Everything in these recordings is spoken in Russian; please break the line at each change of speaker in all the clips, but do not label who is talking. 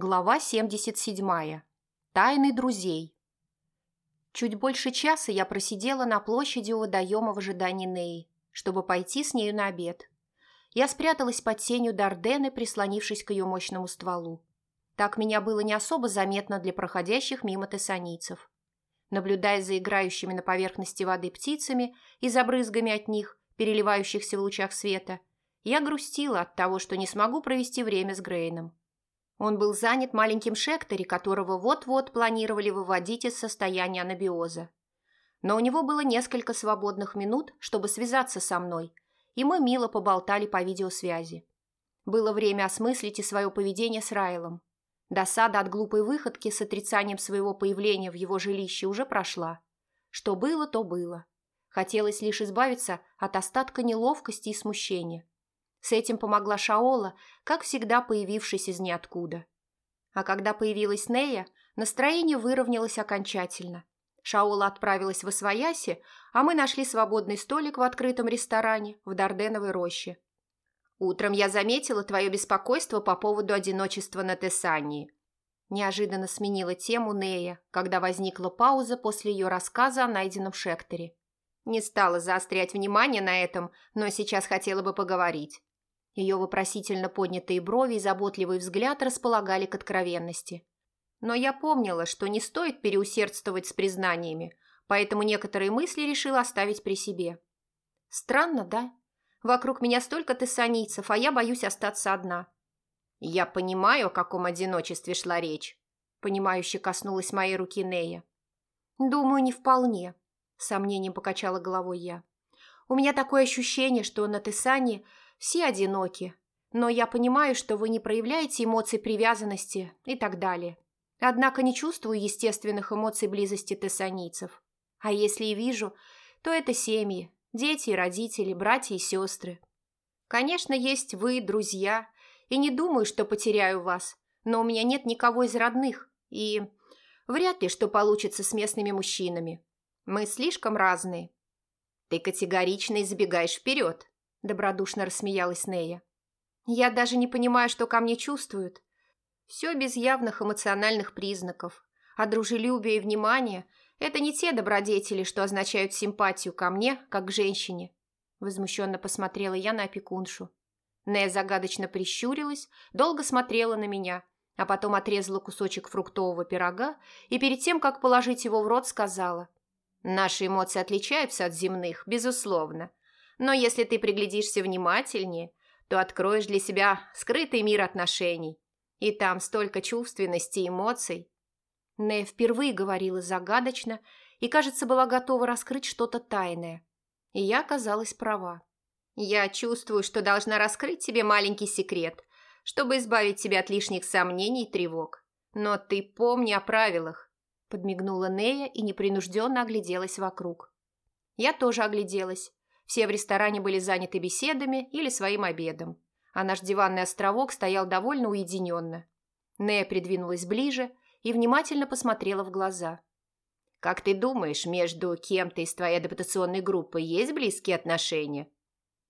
Глава 77. Тайны друзей. Чуть больше часа я просидела на площади у водоема в ожидании Неи, чтобы пойти с нею на обед. Я спряталась под тенью Дардены, прислонившись к ее мощному стволу. Так меня было не особо заметно для проходящих мимо тессанийцев. Наблюдая за играющими на поверхности воды птицами и за брызгами от них, переливающихся в лучах света, я грустила от того, что не смогу провести время с Грейном. Он был занят маленьким Шектори, которого вот-вот планировали выводить из состояния анабиоза. Но у него было несколько свободных минут, чтобы связаться со мной, и мы мило поболтали по видеосвязи. Было время осмыслить и свое поведение с Райлом. Досада от глупой выходки с отрицанием своего появления в его жилище уже прошла. Что было, то было. Хотелось лишь избавиться от остатка неловкости и смущения. С этим помогла Шаола, как всегда появившись из ниоткуда. А когда появилась Нея, настроение выровнялось окончательно. Шаола отправилась в Освояси, а мы нашли свободный столик в открытом ресторане в Дарденовой роще. «Утром я заметила твое беспокойство по поводу одиночества на Тессании», Неожиданно сменила тему Нея, когда возникла пауза после ее рассказа о найденном Шекторе. Не стала заострять внимание на этом, но сейчас хотела бы поговорить. Ее вопросительно поднятые брови и заботливый взгляд располагали к откровенности. Но я помнила, что не стоит переусердствовать с признаниями, поэтому некоторые мысли решила оставить при себе. Странно, да? Вокруг меня столько тессанийцев, а я боюсь остаться одна. Я понимаю, о каком одиночестве шла речь. Понимающе коснулась моей руки Нея. Думаю, не вполне, сомнением покачала головой я. У меня такое ощущение, что на Тессане все одиноки, но я понимаю, что вы не проявляете эмоций привязанности и так далее. Однако не чувствую естественных эмоций близости тессанийцев. А если и вижу, то это семьи, дети и родители, братья и сестры. Конечно, есть вы, друзья, и не думаю, что потеряю вас, но у меня нет никого из родных, и вряд ли что получится с местными мужчинами. Мы слишком разные. Ты категорично избегаешь вперед, – добродушно рассмеялась Нея. «Я даже не понимаю, что ко мне чувствуют. Все без явных эмоциональных признаков. А дружелюбие и внимание – это не те добродетели, что означают симпатию ко мне, как к женщине». Возмущенно посмотрела я на опекуншу. Нея загадочно прищурилась, долго смотрела на меня, а потом отрезала кусочек фруктового пирога и перед тем, как положить его в рот, сказала. «Наши эмоции отличаются от земных, безусловно. Но если ты приглядишься внимательнее, то откроешь для себя скрытый мир отношений. И там столько чувственности и эмоций. Нея впервые говорила загадочно и, кажется, была готова раскрыть что-то тайное. И я оказалась права. Я чувствую, что должна раскрыть тебе маленький секрет, чтобы избавить тебя от лишних сомнений и тревог. Но ты помни о правилах, подмигнула Нея и непринужденно огляделась вокруг. Я тоже огляделась все в ресторане были заняты беседами или своим обедом, а наш диванный островок стоял довольно уединенно. Нея придвинулась ближе и внимательно посмотрела в глаза. «Как ты думаешь, между кем-то из твоей адаптационной группы есть близкие отношения?»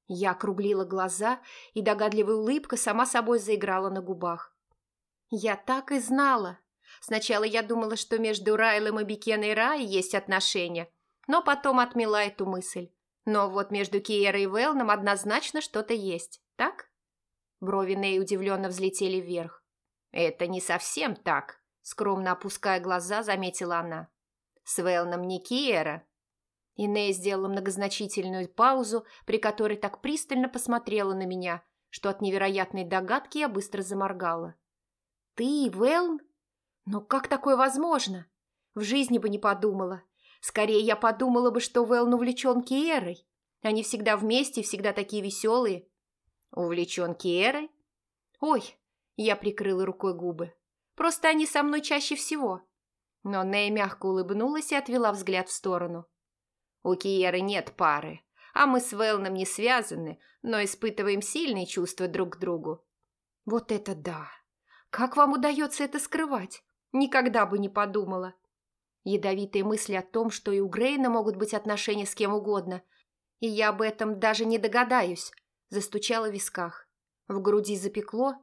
Я округлила глаза, и догадливая улыбка сама собой заиграла на губах. «Я так и знала. Сначала я думала, что между Райлом и Бекеной Рай есть отношения, но потом отмела эту мысль. Но вот между Киерой и Велном однозначно что-то есть, так? Брови Ней удивленно взлетели вверх. «Это не совсем так», — скромно опуская глаза, заметила она. «С Велном не Киера». И Ней сделала многозначительную паузу, при которой так пристально посмотрела на меня, что от невероятной догадки я быстро заморгала. «Ты, Велн? Но как такое возможно? В жизни бы не подумала. Скорее, я подумала бы, что Вэлн увлечен Киерой. Они всегда вместе, всегда такие веселые. Увлечен Киерой? Ой, я прикрыла рукой губы. Просто они со мной чаще всего. Но Нэй мягко улыбнулась и отвела взгляд в сторону. У Киеры нет пары, а мы с Вэлном не связаны, но испытываем сильные чувства друг к другу. Вот это да! Как вам удается это скрывать? Никогда бы не подумала. Ядовитые мысли о том, что и у Грейна могут быть отношения с кем угодно. И я об этом даже не догадаюсь, застучала в висках. В груди запекло,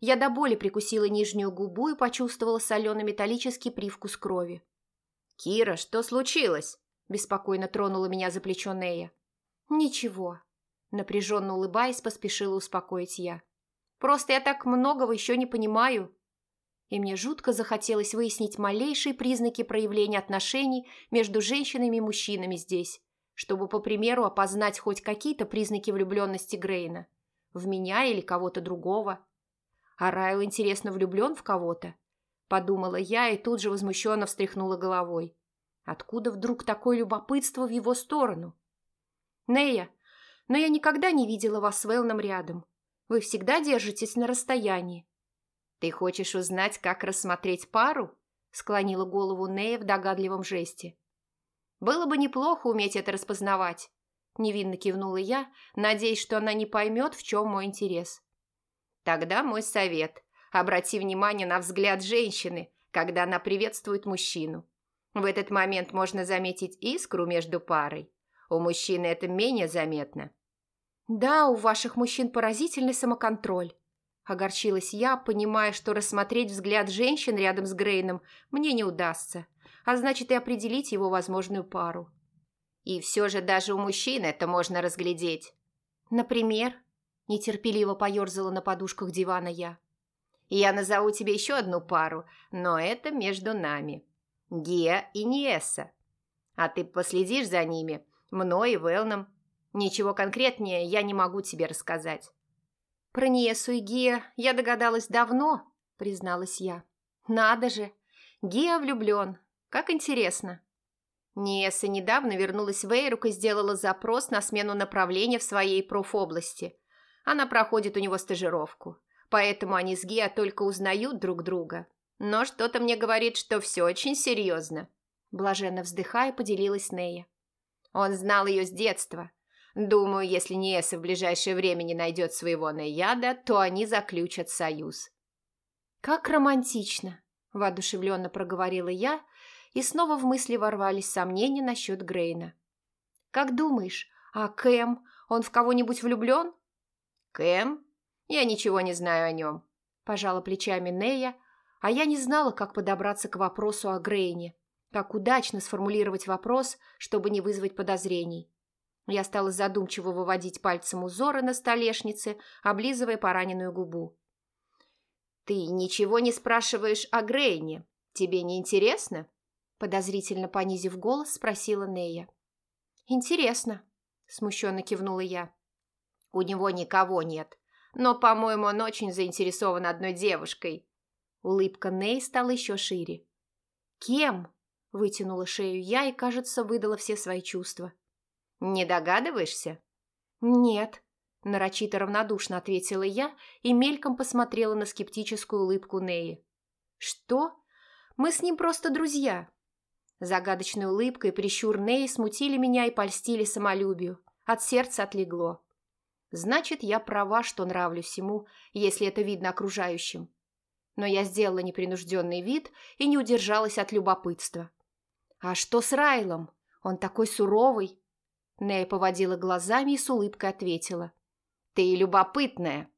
Я до боли прикусила нижнюю губу и почувствовала соленый-металлический привкус крови.
«Кира, что случилось?»
– беспокойно тронула меня за плечо Нея. «Ничего», – напряженно улыбаясь, поспешила успокоить я. «Просто я так многого еще не понимаю». И мне жутко захотелось выяснить малейшие признаки проявления отношений между женщинами и мужчинами здесь, чтобы, по примеру, опознать хоть какие-то признаки влюбленности Грейна. В меня или кого-то другого. А Райл, интересно, влюблен в кого-то? Подумала я и тут же возмущенно встряхнула головой. Откуда вдруг такое любопытство в его сторону? Нея, но я никогда не видела вас с Вэлном рядом. Вы всегда держитесь на расстоянии.
Ты хочешь узнать, как рассмотреть пару? Склонила голову Нея в догадливом жесте.
Было бы неплохо уметь это распознавать. Невинно кивнула я, надеясь, что она не поймет, в чем мой интерес.
Тогда мой совет. Обрати внимание на взгляд женщины, когда она приветствует мужчину. В этот момент можно заметить искру между парой. У мужчины это менее заметно.
«Да, у ваших мужчин поразительный самоконтроль», – огорчилась я, понимая, что рассмотреть взгляд женщин рядом с Грейном мне не удастся, а значит и определить его возможную пару.
И все же даже у мужчин это можно разглядеть.
«Например?» – нетерпеливо поерзала на подушках дивана я.
«Я назову тебе еще одну пару, но это между нами. Гия и Ниеса. А ты последишь за ними, мной и Велном. Ничего конкретнее я не могу тебе рассказать».
«Про Ниесу и Гия я догадалась давно», – призналась я. «Надо же! Гия влюблен. Как интересно!» Ниеса недавно вернулась в Эйрук и сделала запрос на смену направления в своей профобласти. Она проходит у него стажировку, поэтому они с Гиа только узнают друг друга. Но что-то мне говорит, что все очень серьезно. Блаженно вздыхая, поделилась Нея. Он знал ее с детства. Думаю, если Ниеса в ближайшее время не найдет своего Наяда, то они заключат союз. «Как романтично!» – воодушевленно проговорила я, и снова в мысли ворвались сомнения насчет Грейна. «Как думаешь, а Кэм, он в кого-нибудь влюблен?»
«Кэм? Я ничего не знаю о нем», – пожала плечами Нея, а я не знала, как подобраться к вопросу о Грейне, как удачно сформулировать вопрос, чтобы не вызвать подозрений.
Я стала задумчиво выводить пальцем узоры на столешнице, облизывая пораненную губу.
«Ты ничего не спрашиваешь о Грейне. Тебе не интересно?» Подозрительно понизив голос, спросила Нея.
«Интересно», – смущенно кивнула я.
«У него никого нет, но, по-моему, он очень заинтересован одной девушкой».
Улыбка Ней стала еще шире. «Кем?» – вытянула шею я и, кажется, выдала все свои чувства.
«Не догадываешься?»
«Нет», – нарочито равнодушно ответила я и мельком посмотрела на скептическую улыбку Неи. «Что? Мы с ним просто друзья». Загадочная улыбка и прищур Неи смутили меня и польстили самолюбию. От сердца отлегло. Значит, я права, что нравлюсь ему, если это видно окружающим. Но я сделала непринужденный вид и не удержалась от любопытства. «А что с Райлом? Он такой суровый!» Нея поводила глазами и с улыбкой ответила.
«Ты любопытная!»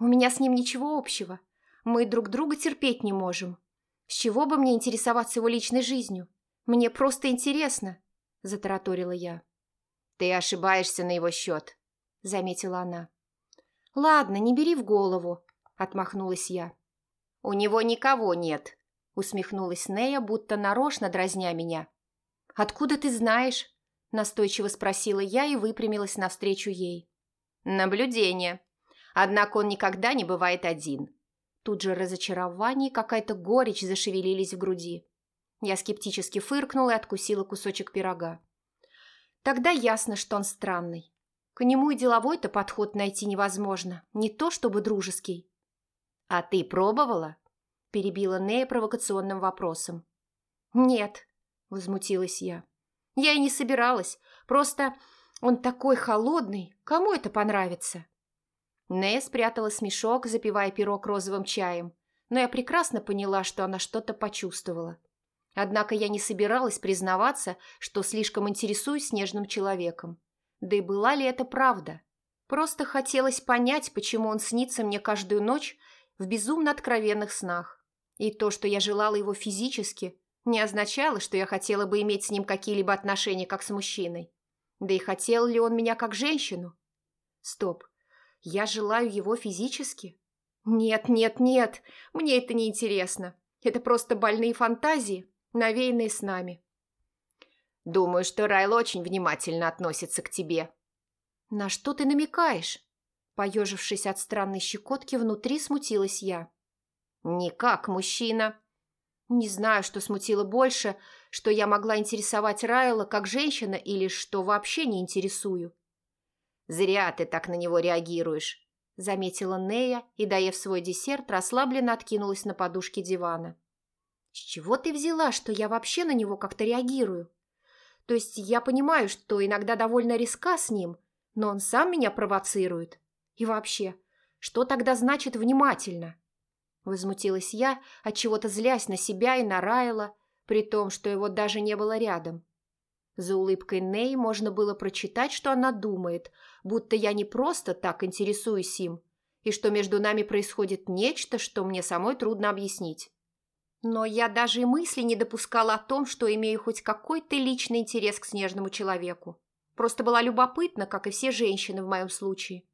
«У меня с ним ничего общего. Мы друг друга терпеть не можем. С чего бы мне интересоваться его личной жизнью? Мне просто интересно», – затараторила я.
«Ты ошибаешься на его счет», – заметила она.
«Ладно, не бери в голову», – отмахнулась я.
«У него никого нет», – усмехнулась Нея, будто нарочно дразня меня.
«Откуда ты знаешь?» – настойчиво спросила я и выпрямилась навстречу ей.
«Наблюдение. Однако он никогда не бывает один».
Тут же разочарование и какая-то горечь зашевелились в груди. Я скептически фыркнула и откусила кусочек пирога. Тогда ясно, что он странный. К нему и деловой-то подход найти невозможно, не то чтобы дружеский.
«А ты пробовала?» – перебила Нея провокационным вопросом.
«Нет», – возмутилась я. «Я и не собиралась, просто он такой холодный, кому это понравится?» Нея спрятала смешок, запивая пирог розовым чаем, но я прекрасно поняла, что она что-то почувствовала. Однако я не собиралась признаваться, что слишком интересуюсь снежным человеком. Да и была ли это правда? Просто хотелось понять, почему он снится мне каждую ночь, в безумно откровенных снах. И то, что я желала его физически, не означало, что я хотела бы иметь с ним какие-либо отношения как с мужчиной. Да и хотел ли он меня как женщину? Стоп, я желаю его физически? Нет, нет, нет, мне это не интересно. Это просто больные фантазии, навеянные с нами.
Думаю, что Райл очень внимательно относится к тебе.
На что ты намекаешь? Поежившись от странной щекотки, внутри смутилась я.
«Не как мужчина».
Не знаю, что смутило больше, что я могла интересовать Райла как женщина или что вообще не интересую.
«Зря ты так на него реагируешь», – заметила Нея и, доев свой десерт, расслабленно откинулась на подушке дивана.
«С чего ты взяла, что я вообще на него как-то реагирую? То есть я понимаю, что иногда довольно риска с ним, но он сам меня провоцирует. И вообще, что тогда значит «внимательно»?» Возмутилась я, от чего то злясь на себя и на Райла, при том, что его даже не было рядом. За улыбкой Ней можно было прочитать, что она думает, будто я не просто так интересуюсь им, и что между нами происходит нечто, что мне самой трудно объяснить. Но я даже и мысли не допускала о том, что имею хоть какой-то личный интерес к снежному человеку. Просто была любопытна, как и все женщины в моем случае.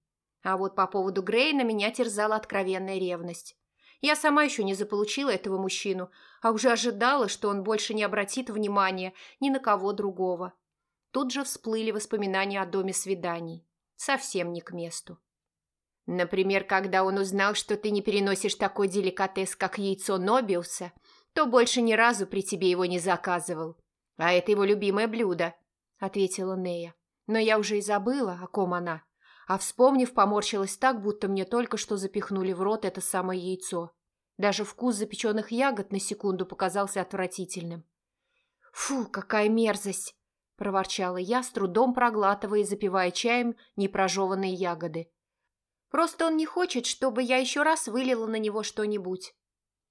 А вот по поводу Грейна меня терзала откровенная ревность. Я сама еще не заполучила этого мужчину, а уже ожидала, что он больше не обратит внимания ни на кого другого. Тут же всплыли воспоминания о доме свиданий. Совсем не к месту.
Например, когда он узнал, что ты не переносишь такой деликатес, как яйцо Нобиуса, то больше ни разу при тебе его не заказывал. А это его любимое блюдо, — ответила Нея. Но я уже и забыла, о ком она а, вспомнив, поморщилась так, будто мне только что запихнули в рот это самое яйцо. Даже вкус запеченных ягод на секунду показался отвратительным.
«Фу, какая мерзость!» – проворчала я, с трудом проглатывая и запивая чаем непрожеванные ягоды. «Просто он не хочет, чтобы я еще раз вылила на него что-нибудь».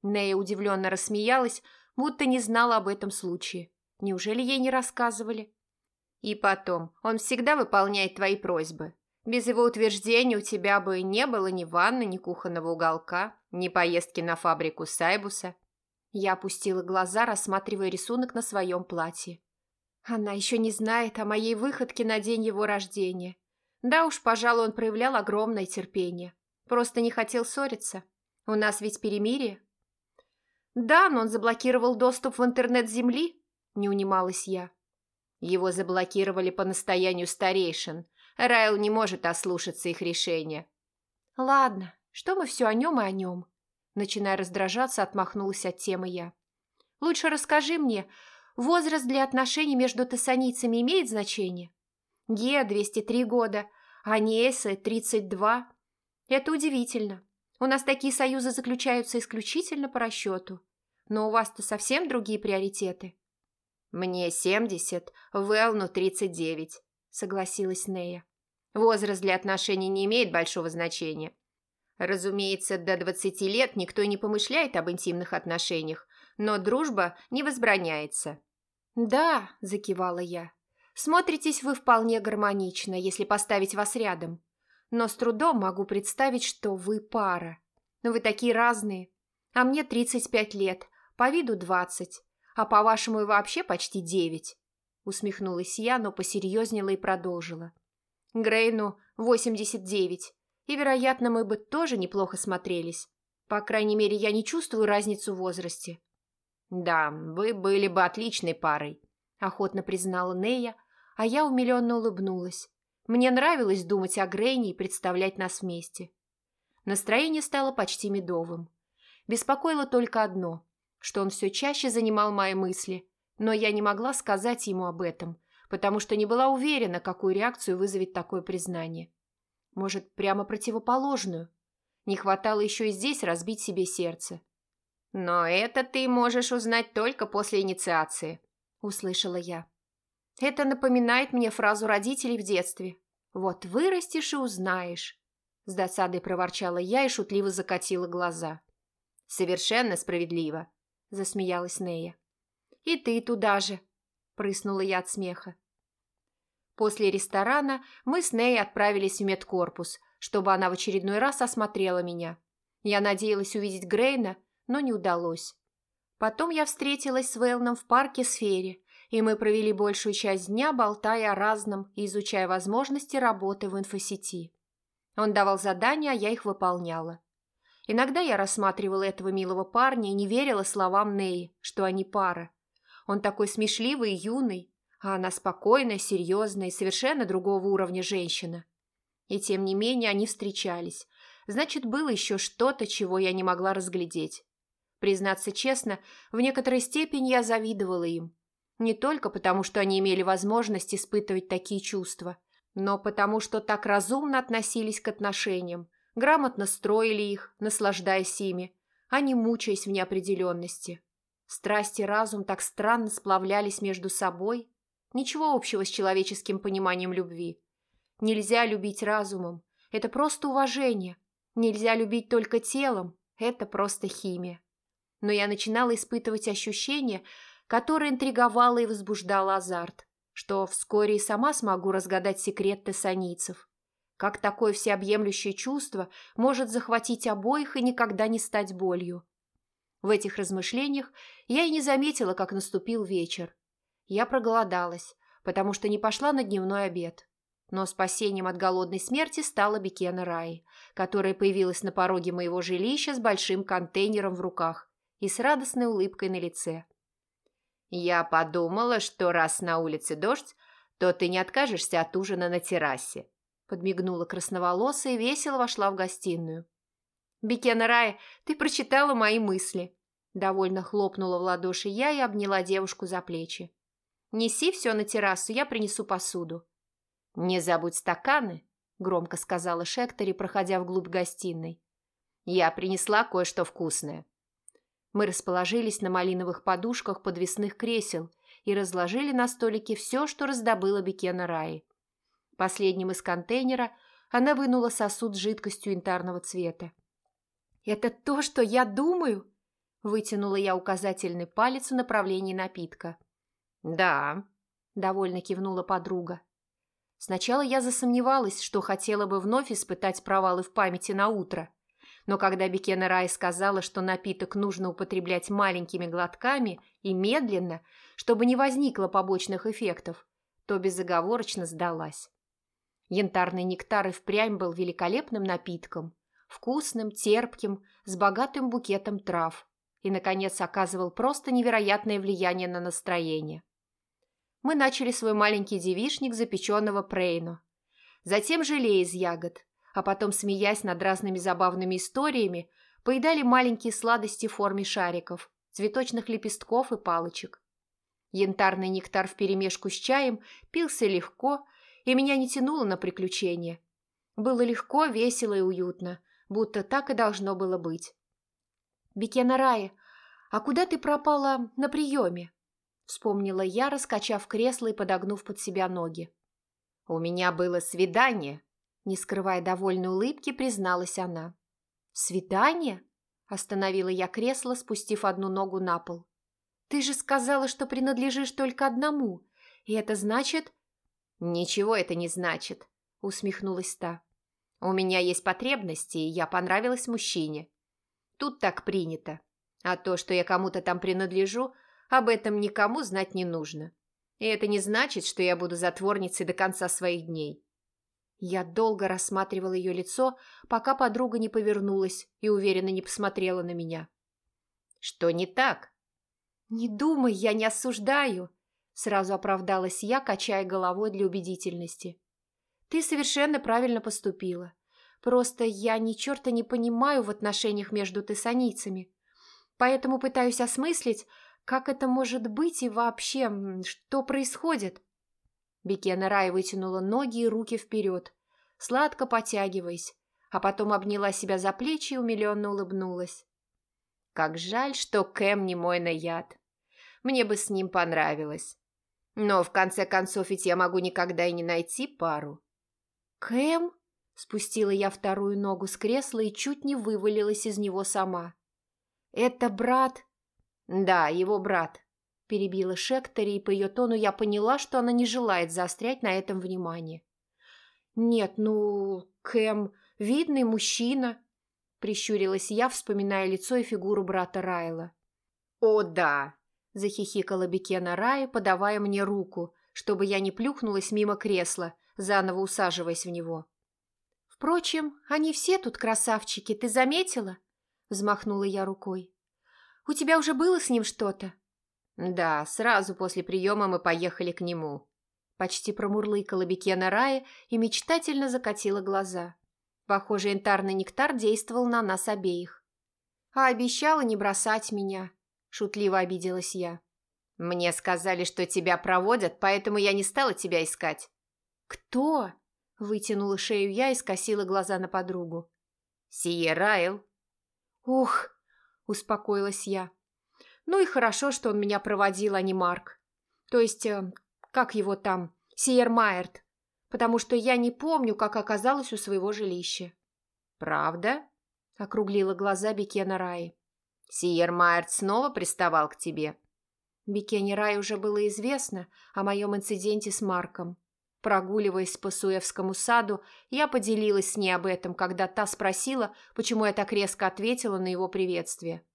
Нея удивленно рассмеялась, будто не знала об этом случае. Неужели ей не рассказывали?
«И потом, он всегда выполняет твои просьбы», без его утверждения у тебя бы не было ни ванны, ни кухонного уголка, ни поездки на фабрику Сайбуса.
Я опустила глаза, рассматривая рисунок на своем платье. Она еще не знает о моей выходке на день его рождения. Да уж, пожалуй, он проявлял огромное терпение. Просто не хотел ссориться. У нас ведь перемирие. Да, но он заблокировал доступ в интернет Земли, не унималась я.
Его заблокировали по настоянию старейшин, Райл не может ослушаться их решения.
Ладно, что мы все о нем и о нем? Начиная раздражаться, отмахнулась от темы я. Лучше расскажи мне, возраст для отношений между тессаницами имеет значение? Ге 203 года, а Неэса 32. Это удивительно. У нас такие союзы заключаются исключительно по расчету. Но у вас-то совсем другие приоритеты.
Мне 70, Велну 39 согласилась Нея. Возраст для отношений не имеет большого значения. Разумеется, до 20 лет никто не помышляет об интимных отношениях, но дружба не возбраняется.
«Да», – закивала я, – «смотритесь вы вполне гармонично, если поставить вас рядом. Но с трудом могу представить, что вы пара. Вы такие разные. А мне 35 лет, по виду 20, а по-вашему и вообще почти 9. Усмехнулась я, но посерьезнела и продолжила. Грейну 89, и, вероятно, мы бы тоже неплохо смотрелись. По крайней мере, я не чувствую разницу в возрасте.
Да, вы были бы отличной парой, охотно признала Нея, а я умиленно улыбнулась. Мне нравилось думать о Грейне и представлять нас вместе. Настроение стало почти медовым. Беспокоило только одно, что он все чаще занимал мои мысли, но я не могла сказать ему об этом, потому что не была уверена, какую реакцию вызовет такое признание. Может, прямо противоположную. Не хватало еще и здесь разбить себе сердце. «Но это ты можешь узнать только после инициации», – услышала я.
Это напоминает мне фразу родителей в детстве. «Вот вырастешь и узнаешь», – с досадой проворчала я и шутливо закатила глаза.
«Совершенно справедливо», – засмеялась Нея.
«И ты туда же!» – прыснула я от смеха. После ресторана мы с Ней отправились в медкорпус, чтобы она в очередной раз осмотрела меня. Я надеялась увидеть Грейна, но не удалось. Потом я встретилась с Вэлном в парке Сфере, и мы провели большую часть дня, болтая о разном и изучая возможности работы в инфосети. Он давал задания, а я их выполняла. Иногда я рассматривала этого милого парня и не верила словам Неи, что они пара. Он такой смешливый и юный, а она спокойная, серьезная и совершенно другого уровня женщина. И тем не менее они встречались. Значит, было еще что-то, чего я не могла разглядеть. Признаться честно, в некоторой степени я завидовала им. Не только потому, что они имели возможность испытывать такие чувства, но потому, что так разумно относились к отношениям, грамотно строили их, наслаждаясь ими, а не мучаясь в неопределенности. Страсть и разум так странно сплавлялись между собой. Ничего общего с человеческим пониманием любви. Нельзя любить разумом. Это просто уважение. Нельзя любить только телом. Это просто химия. Но я начинала испытывать ощущение, которое интриговало и возбуждало азарт, что вскоре и сама смогу разгадать секрет тессанийцев. Как такое всеобъемлющее чувство может захватить обоих и никогда не стать болью? В этих размышлениях я и не заметила, как наступил вечер. Я проголодалась, потому что не пошла на дневной обед. Но спасением от голодной смерти стала Бекена Раи, которая появилась на пороге моего жилища с большим контейнером в руках и с радостной улыбкой на лице. «Я подумала, что раз на улице дождь, то ты не откажешься от ужина на террасе», подмигнула красноволосая и весело вошла в гостиную. «Бекена Рая, ты прочитала мои мысли!» Довольно хлопнула в ладоши я и обняла девушку за плечи. «Неси все на террасу, я принесу посуду». «Не забудь стаканы», – громко сказала Шектори, проходя вглубь гостиной. «Я принесла кое-что вкусное». Мы расположились на малиновых подушках подвесных кресел и разложили на столике все, что раздобыла Бекена Раи. Последним из контейнера она вынула сосуд с жидкостью янтарного цвета. «Это то, что я думаю?» Вытянула я указательный палец в направлении напитка. «Да», – довольно кивнула подруга. Сначала я засомневалась, что хотела бы вновь испытать провалы в памяти на утро. Но когда Бекена Рай сказала, что напиток нужно употреблять маленькими глотками и медленно, чтобы не возникло побочных эффектов, то безоговорочно сдалась. Янтарный нектар и впрямь был великолепным напитком, вкусным, терпким, с богатым букетом трав и, наконец, оказывал просто невероятное влияние на настроение. Мы начали свой маленький девишник запеченного прейно, затем желе из ягод, а потом, смеясь над разными забавными историями, поедали маленькие сладости в форме шариков, цветочных лепестков и палочек. Янтарный нектар вперемешку с чаем пился легко, и меня не тянуло на приключения. Было легко, весело и уютно, будто так и должно было быть. «Бекена Рая, а куда ты пропала на приеме?» Вспомнила я, раскачав кресло и подогнув под себя ноги. «У меня было свидание», – не скрывая довольной улыбки, призналась она. «Свидание?» – остановила я кресло, спустив одну ногу на пол. «Ты же сказала, что принадлежишь только одному, и это значит...» «Ничего это не значит», – усмехнулась та. У меня есть потребности, и я понравилась мужчине. Тут так принято. А то, что я кому-то там принадлежу, об этом никому знать не нужно. И это не значит, что я буду затворницей до конца своих дней. Я долго рассматривала ее лицо, пока подруга не повернулась и уверенно не посмотрела на меня. «Что не так?» «Не думай, я не осуждаю», – сразу оправдалась я, качая головой для убедительности. Ты совершенно правильно поступила. Просто я ни черта не понимаю в отношениях между тессанийцами. Поэтому пытаюсь осмыслить, как это может быть и вообще, что происходит. Бекена Рай вытянула ноги и руки вперед, сладко потягиваясь, а потом обняла себя за плечи и умиленно улыбнулась. Как жаль, что Кэм не мой наяд. Мне бы с ним понравилось. Но в конце концов ведь я могу никогда и не найти пару. «Кэм?» – спустила я вторую ногу с кресла и чуть не вывалилась из него сама. «Это брат?» «Да, его брат», – перебила Шектори, и по ее тону я поняла, что она не желает заострять на этом внимание. «Нет, ну, Кэм, видный мужчина», Прищурилась я, вспоминая лицо и фигуру брата Райла.
«О, да!»
– захихикала Бекена Рая, подавая мне руку, чтобы я не плюхнулась мимо кресла, заново усаживаясь в него. «Впрочем, они все тут красавчики, ты заметила?» – взмахнула я рукой. «У тебя уже было с ним что-то?»
«Да, сразу после приема мы поехали к нему», – почти промурлыкала Бекена Рая и мечтательно закатила глаза.
Похоже, янтарный нектар действовал на нас обеих. «А обещала не бросать меня», – шутливо обиделась я.
«Мне сказали, что тебя проводят, поэтому я не стала тебя искать».
«Кто?» – вытянула шею я и скосила глаза на подругу.
«Сие Райл».
«Ух!» – успокоилась я. «Ну и хорошо, что он меня проводил, а не Марк. То есть, э, как его там, Сиер Майерт, потому что я не помню, как оказалась у своего жилища».
«Правда?»
– округлила глаза Бекена Раи.
«Сиер Майерт снова приставал к тебе?»
Бекене Рай уже было известно о моем инциденте с Марком. Прогуливаясь по Суевскому саду, я поделилась с ней об этом, когда та спросила, почему я так резко ответила на его приветствие.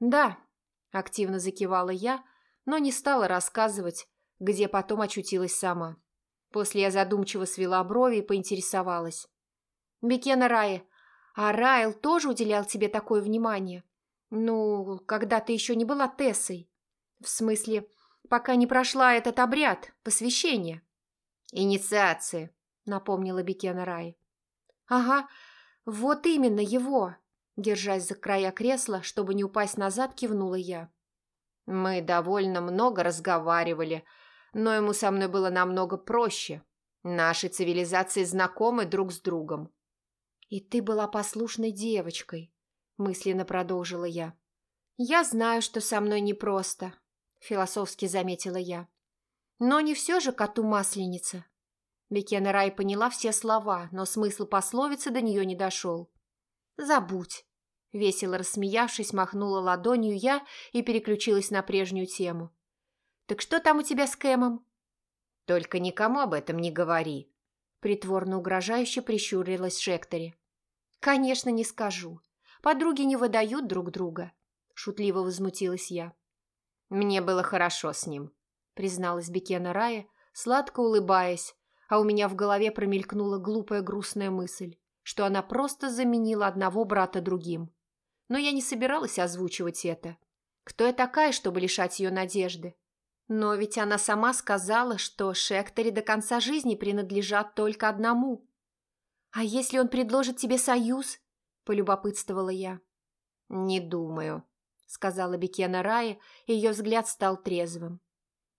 «Да», – активно закивала я, но не стала рассказывать, где потом очутилась сама. После я задумчиво свела брови и поинтересовалась. «Бекена Рая, а Райл тоже уделял тебе такое внимание? Ну, когда ты еще не была Тессой?» В смысле, пока не прошла этот обряд, посвящение.
Инициации,
напомнила Бекена Рай. Ага, вот именно его. Держась за края кресла, чтобы не упасть назад, кивнула я.
Мы довольно много разговаривали, но ему со мной было намного проще. Наши цивилизации знакомы друг с другом.
«И ты была послушной девочкой», – мысленно продолжила я. «Я знаю, что со мной непросто, философски заметила я. Но не все же коту масленица. Бекена Рай поняла все слова, но смысл пословицы до нее не дошел. «Забудь», – весело рассмеявшись, махнула ладонью я и переключилась на прежнюю тему. «Так что там у тебя с Кэмом?»
«Только никому об этом не говори», – притворно угрожающе прищурилась Шектори.
«Конечно, не скажу. Подруги не выдают друг друга», – шутливо возмутилась я.
«Мне было хорошо с ним», – призналась Бекена Рая,
сладко улыбаясь, а у меня в голове промелькнула глупая грустная мысль, что она просто заменила одного брата другим. Но я не собиралась озвучивать это. Кто я такая, чтобы лишать ее надежды? Но ведь она сама сказала, что Шектори до конца жизни принадлежат только одному. «А если он предложит тебе союз?» – полюбопытствовала я.
«Не думаю», – сказала Бекена Рая, и ее взгляд стал трезвым.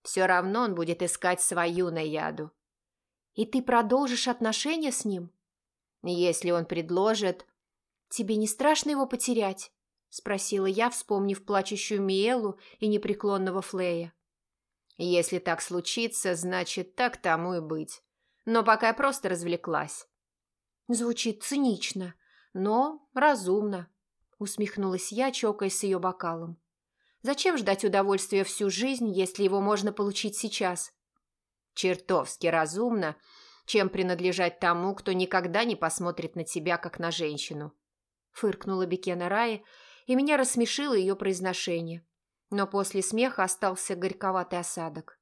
«Все равно он будет искать свою наяду».
«И ты продолжишь отношения с ним?»
«Если он предложит...»
«Тебе не страшно его потерять?» – спросила я, вспомнив плачущую Миэлу и непреклонного Флея.
«Если так случится, значит, так тому и быть. Но пока я просто развлеклась».
Звучит цинично, но разумно. Усмехнулась я, чокаясь с ее бокалом. Зачем ждать удовольствия всю жизнь, если его можно получить сейчас?
Чертовски разумно, чем принадлежать тому, кто никогда не посмотрит на тебя, как на женщину.
Фыркнула Бекена Раи, и меня рассмешило ее произношение. Но после смеха остался горьковатый осадок.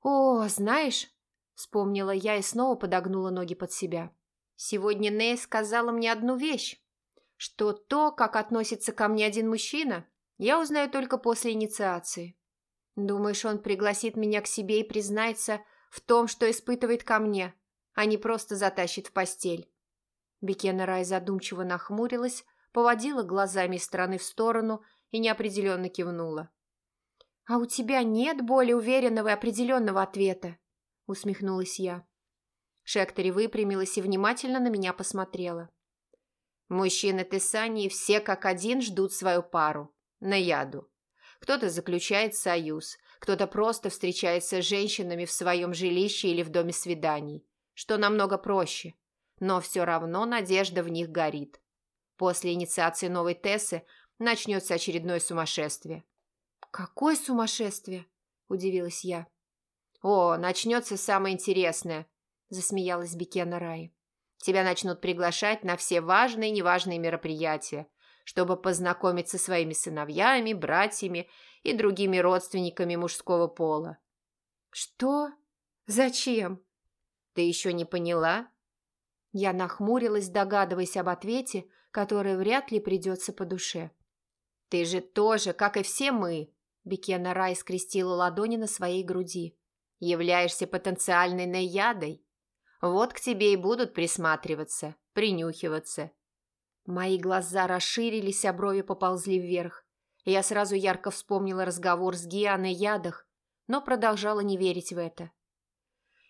«О, знаешь...» — вспомнила я и снова подогнула ноги под себя. «Сегодня Ней сказала мне одну вещь что то, как относится ко мне один мужчина, я узнаю только после инициации. Думаешь, он пригласит меня к себе и признается в том, что испытывает ко мне, а не просто затащит в постель?» Бекена Рай задумчиво нахмурилась, поводила глазами из стороны в сторону и неопределенно кивнула. «А у тебя нет более уверенного и определенного ответа?» – усмехнулась я. Шектори выпрямилась и внимательно на меня посмотрела.
Мужчины Тессании все как один ждут свою пару, на яду. Кто-то заключает союз, кто-то просто встречается с женщинами в своем жилище или в доме свиданий, что намного проще, но все равно надежда в них горит. После инициации новой Тессы начнется очередное сумасшествие.
«Какое сумасшествие?» – удивилась я.
«О, начнется самое интересное», – засмеялась Бекена Рай. Тебя начнут приглашать на все важные и неважные мероприятия, чтобы познакомиться со своими сыновьями, братьями и другими родственниками мужского пола.
Что? Зачем?
Ты еще не поняла?
Я нахмурилась, догадываясь об ответе, который вряд ли придется по душе.
Ты же тоже, как и все мы, Бекена Рай скрестила ладони на своей груди. Являешься потенциальной наядой. Вот к тебе и будут присматриваться, принюхиваться.
Мои глаза расширились, а брови поползли вверх. Я сразу ярко вспомнила разговор с Гианой Ядах, но продолжала не верить в это.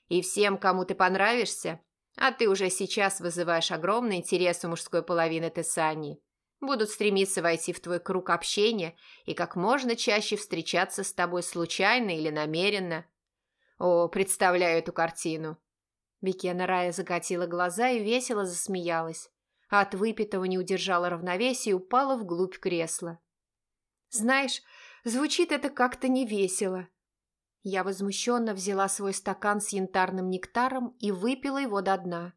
«И всем, кому ты понравишься, а ты уже сейчас вызываешь огромный интерес у мужской половины Тессании, будут стремиться войти в твой круг общения и как можно чаще встречаться с тобой случайно или намеренно. О, представляю эту картину!»
Бекена Рая закатила глаза и весело засмеялась. А от выпитого не удержала равновесия и упала вглубь кресла. «Знаешь, звучит это как-то невесело». Я возмущенно взяла свой стакан с янтарным нектаром и выпила его до дна.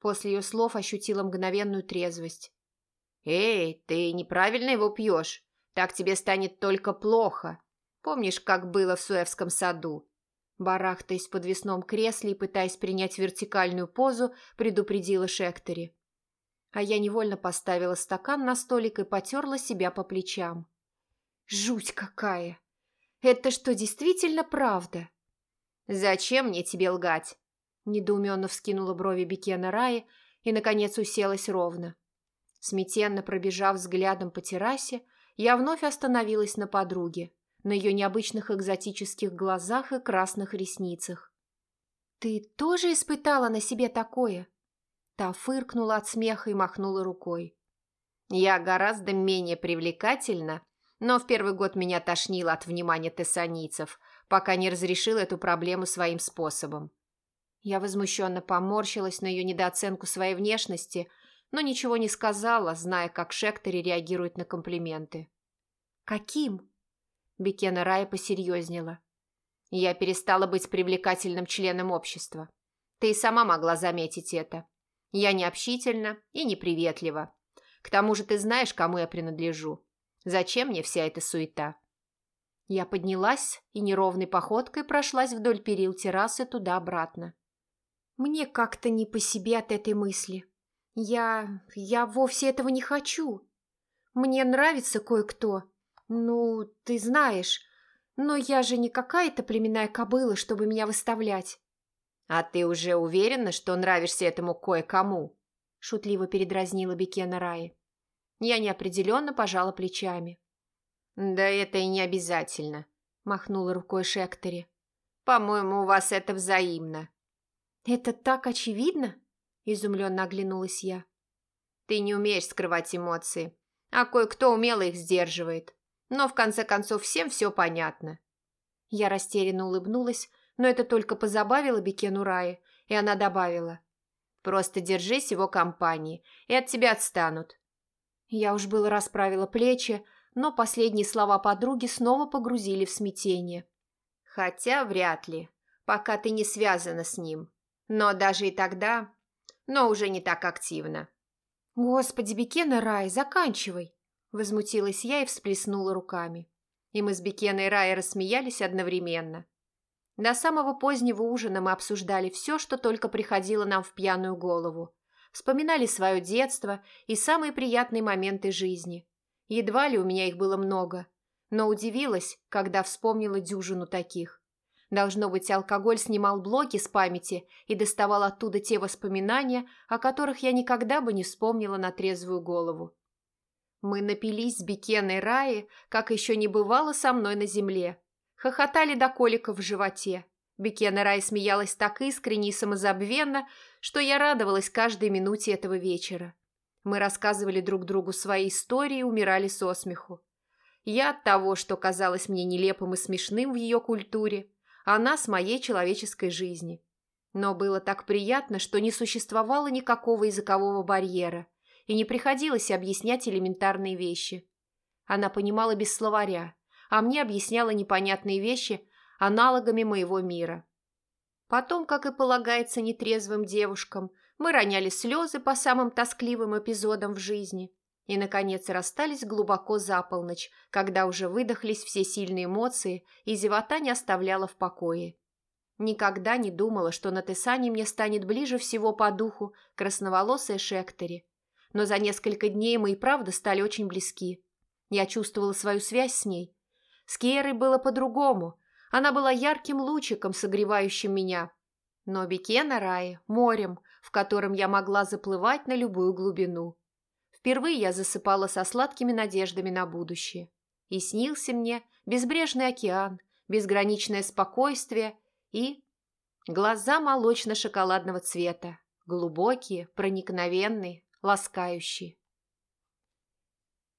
После ее слов ощутила мгновенную трезвость.
«Эй, ты неправильно его пьешь. Так тебе станет только плохо. Помнишь, как было в Суэвском саду?»
Барахтаясь в подвесном кресле и пытаясь принять вертикальную позу, предупредила Шектори а я невольно поставила стакан на столик и потерла себя по плечам. Жуть какая! Это что, действительно правда?
Зачем мне тебе лгать?
Недоуменно вскинула брови Бекена Раи и, наконец, уселась ровно. Смятенно пробежав взглядом по террасе, я вновь остановилась на подруге, на ее необычных экзотических глазах и красных ресницах. «Ты тоже испытала на себе такое?» Та фыркнула от смеха и махнула рукой.
«Я гораздо менее привлекательна, но в первый год меня тошнило от внимания тессанийцев, пока не разрешил эту проблему своим способом».
Я возмущенно поморщилась на ее недооценку своей внешности, но ничего не сказала, зная, как Шектори реагирует на комплименты. «Каким?» Бекена Рая посерьезнела.
«Я перестала быть привлекательным членом общества. Ты и сама могла заметить это. Я не общительна и не приветлива. К тому же ты знаешь, кому я принадлежу. Зачем мне вся эта суета?»
Я поднялась и неровной походкой прошлась вдоль перил террасы туда-обратно. Мне как-то не по себе от этой мысли. Я... я вовсе этого не хочу. Мне нравится кое-кто. Ну, ты знаешь. Но я же не какая-то племенная кобыла, чтобы меня выставлять.
«А ты уже уверена, что нравишься этому кое-кому?» – шутливо передразнила Бекена Раи.
Я неопределенно пожала плечами.
«Да это и не обязательно», – махнула рукой Шектори.
«По-моему, у вас это взаимно». «Это так очевидно?» – изумленно оглянулась я.
«Ты не умеешь скрывать эмоции, а кое-кто умело их сдерживает. Но в конце концов всем все понятно».
Я растерянно улыбнулась, но это только позабавило Бекену Раи, и она добавила.
«Просто держись его компании, и от тебя отстанут».
Я уж было расправила плечи, но последние слова подруги снова погрузили в смятение.
«Хотя вряд ли, пока ты не связана с ним. Но даже и тогда, но уже не так активно».
«Господи, Бекена Рай, заканчивай!» Возмутилась я и всплеснула руками. И мы с Бекеной Рай рассмеялись одновременно. До самого позднего ужина мы обсуждали все, что только приходило нам в пьяную голову. Вспоминали свое детство и самые приятные моменты жизни. Едва ли у меня их было много, но удивилась, когда вспомнила дюжину таких. Должно быть, алкоголь снимал блоки с памяти и доставал оттуда те воспоминания, о которых я никогда бы не вспомнила на трезвую голову. Мы напились с Бекеной Раи, как еще не бывало со мной на земле, хохотали до коликов в животе. Бекена Рай смеялась так искренне и самозабвенно, что я радовалась каждой минуте этого вечера. Мы рассказывали друг другу свои истории и умирали со смеху. Я от того, что казалось мне нелепым и смешным в ее культуре, она с моей человеческой жизни. Но было так приятно, что не существовало никакого языкового барьера, и не приходилось объяснять элементарные вещи. Она понимала без словаря, а мне объясняла непонятные вещи аналогами моего мира. Потом, как и полагается нетрезвым девушкам, Мы роняли слезы по самым тоскливым эпизодам в жизни и, наконец, расстались глубоко за полночь, когда уже выдохлись все сильные эмоции и зевота не оставляла в покое. Никогда не думала, что на Тесане мне станет ближе всего по духу красноволосая Шектори. Но за несколько дней мы и правда стали очень близки. Я чувствовала свою связь с ней. С Керой было по-другому. Она была ярким лучиком, согревающим меня. Но Бекена Раи – морем, в котором я могла заплывать на любую глубину. Впервые я засыпала со сладкими надеждами на будущее. И снился мне безбрежный океан, безграничное спокойствие – и глаза молочно-шоколадного цвета, глубокие, проникновенные, ласкающие.